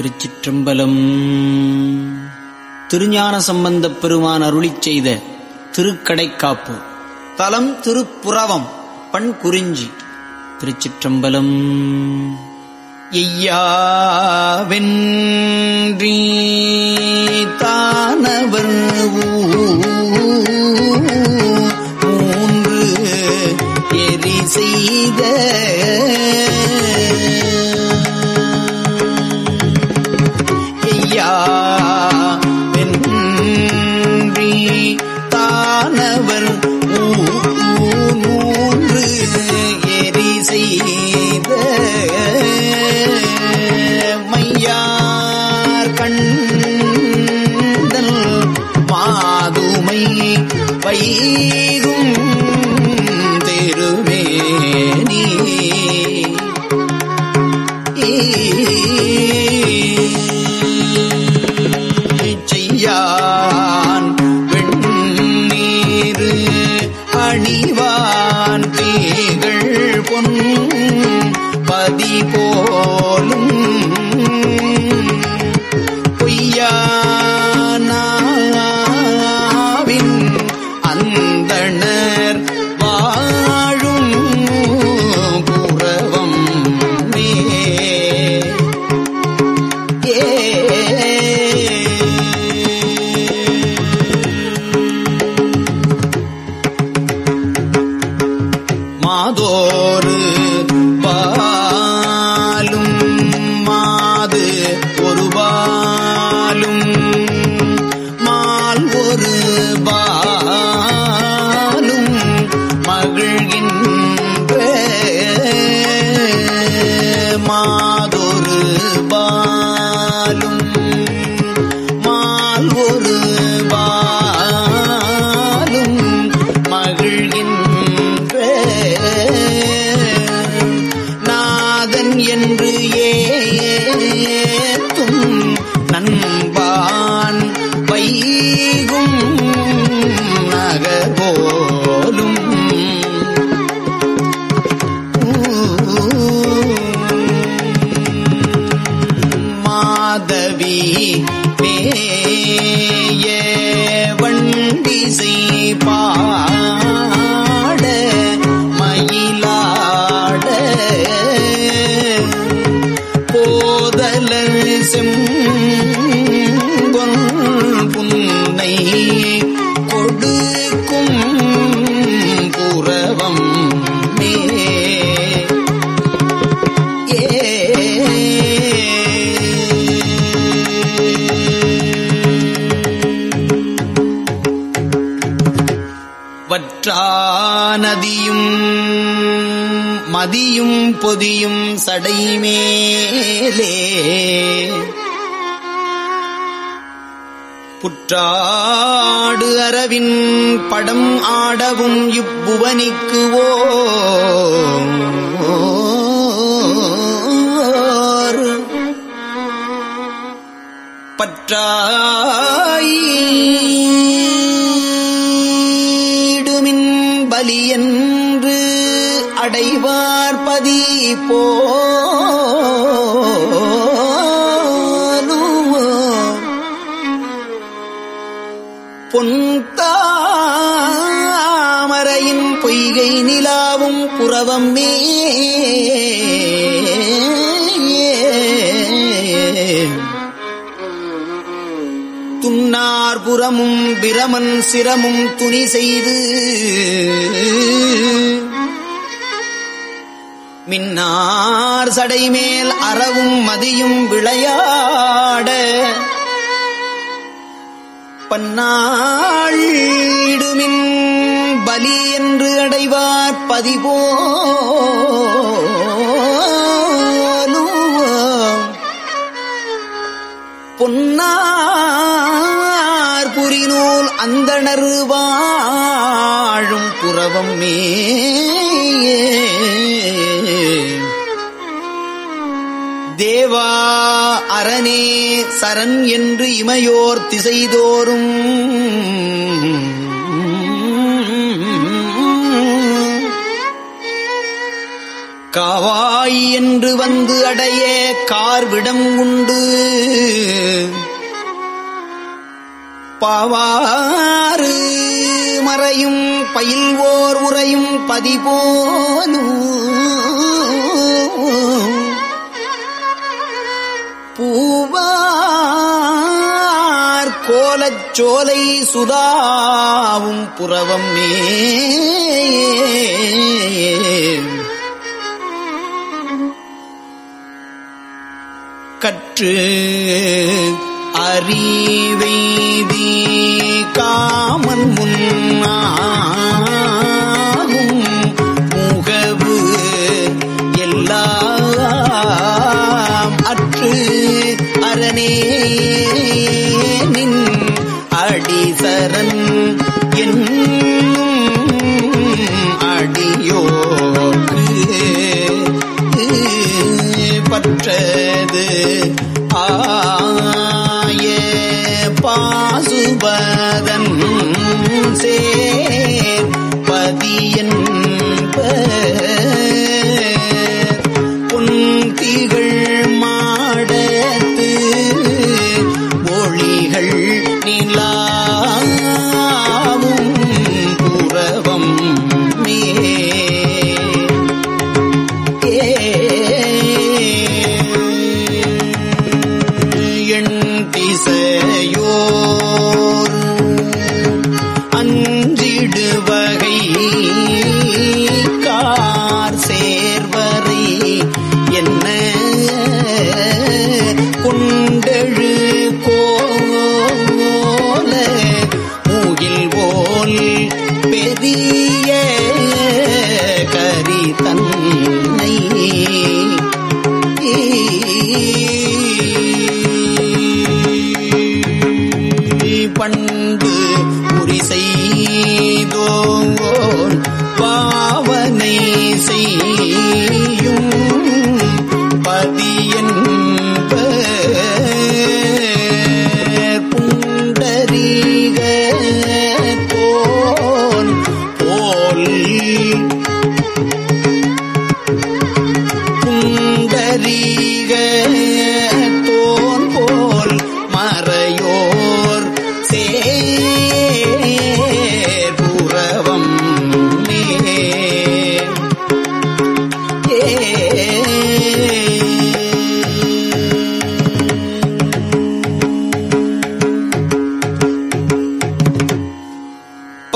திருச்சிற்றம்பலம். திருஞான சம்பந்தப் பெருமான் அருளி செய்த திருக்கடைக்காப்பு. தலம் திருப்புறவம் பண் குறிஞ்சி. திருச்சிற்றம்பலம். எய்யாவென்றீ தானவர் எரி செய்த மையார் கண்டல் மாதுமை வைகும் பேய வண்டிசை பாட மயிலாட போதல செம்பொன் புன்னை கொடு. மதியும் பொதியும் சடைமேலே. புற்றாடு அரவின் படம் ஆடவும் இப்புவனிக்கு ஓர் பற்றாயிடுமின் பலி அடைவார்பதி போலும் பொன்தாமரையின் பொய்கை நிலாவும் புறவம் மே. துன்னார்புறமும் பிரமன் சிரமும் துணி செய்து மின்னார் சடைமேல் அறவும் மதியும் விளையாட. பன்னாளிடுமின் பலி என்று அடைவார் பதிபோலும் பொன்னார் புரிநூல் அந்தணர் வாழும் புறவம் மே அரணே சரண் என்று இமையோர் திசைதோறும். காவாய் என்று வந்து அடைய கார்விடம் உண்டு. பாவாறு மறையும் பயில்வோர் உரையும் பதிபோலும் பூவார் கோலச்சோலை சுதாவும் புறவம் மே கற்று அறிவெய்தி காமன் முன்னா பாசுபதன் சேர் பதியன்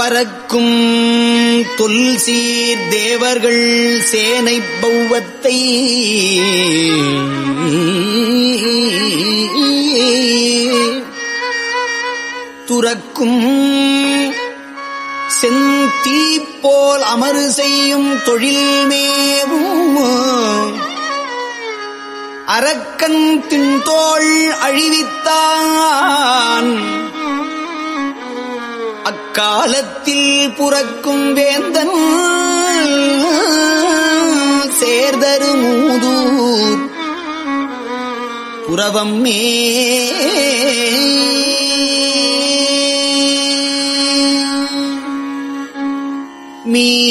பறக்கும் தொல்சீர் தேவர்கள் சேனை பௌவத்தை. துறக்கும் செந்தீ போல் அமரு செய்யும் தொழில் மேவும். அரக்கன் தின்தோள் அழிவித்தான். அக்காலத்தில் புறக்கும் வேந்தன் சேர்தரு மூதூர் புறவம் மே.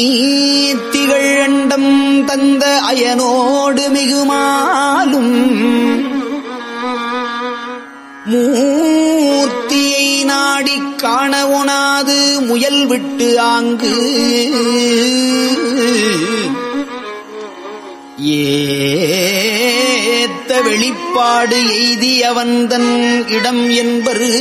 மீத்திகள் அண்டம் தந்த அயனோடு மிகுமாலும் மூர்த்தியை நாடிக் காண உணாது முயல் விட்டு ஆங்கு. ஏத்த வெளிப்பாடு எய்தி அவந்தன் இடம் என்பரு.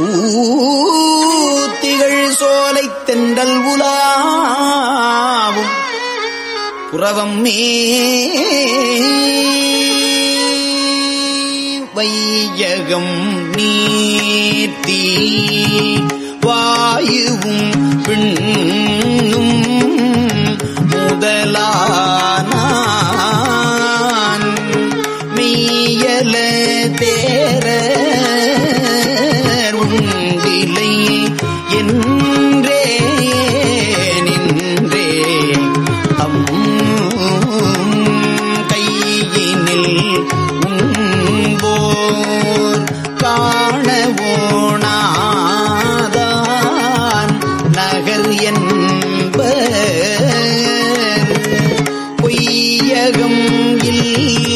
ஊத்திகள் சோலை தென்றல் உலாவும். புறவம் மே வையகம் நீர்த்தி. வாயுவும் பின்னும் முதலான மெய்யல தேர உண்டிலை என் நீ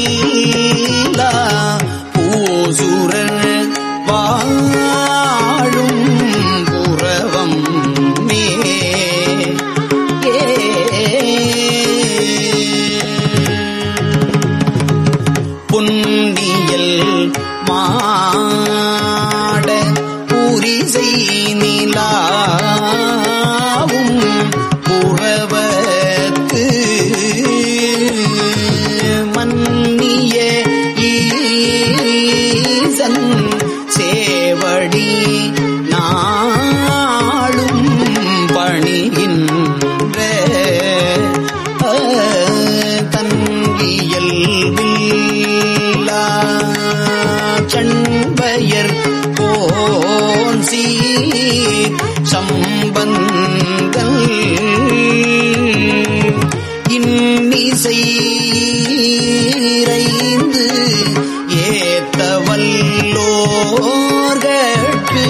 ஏத்தவல்லோர்கட்கு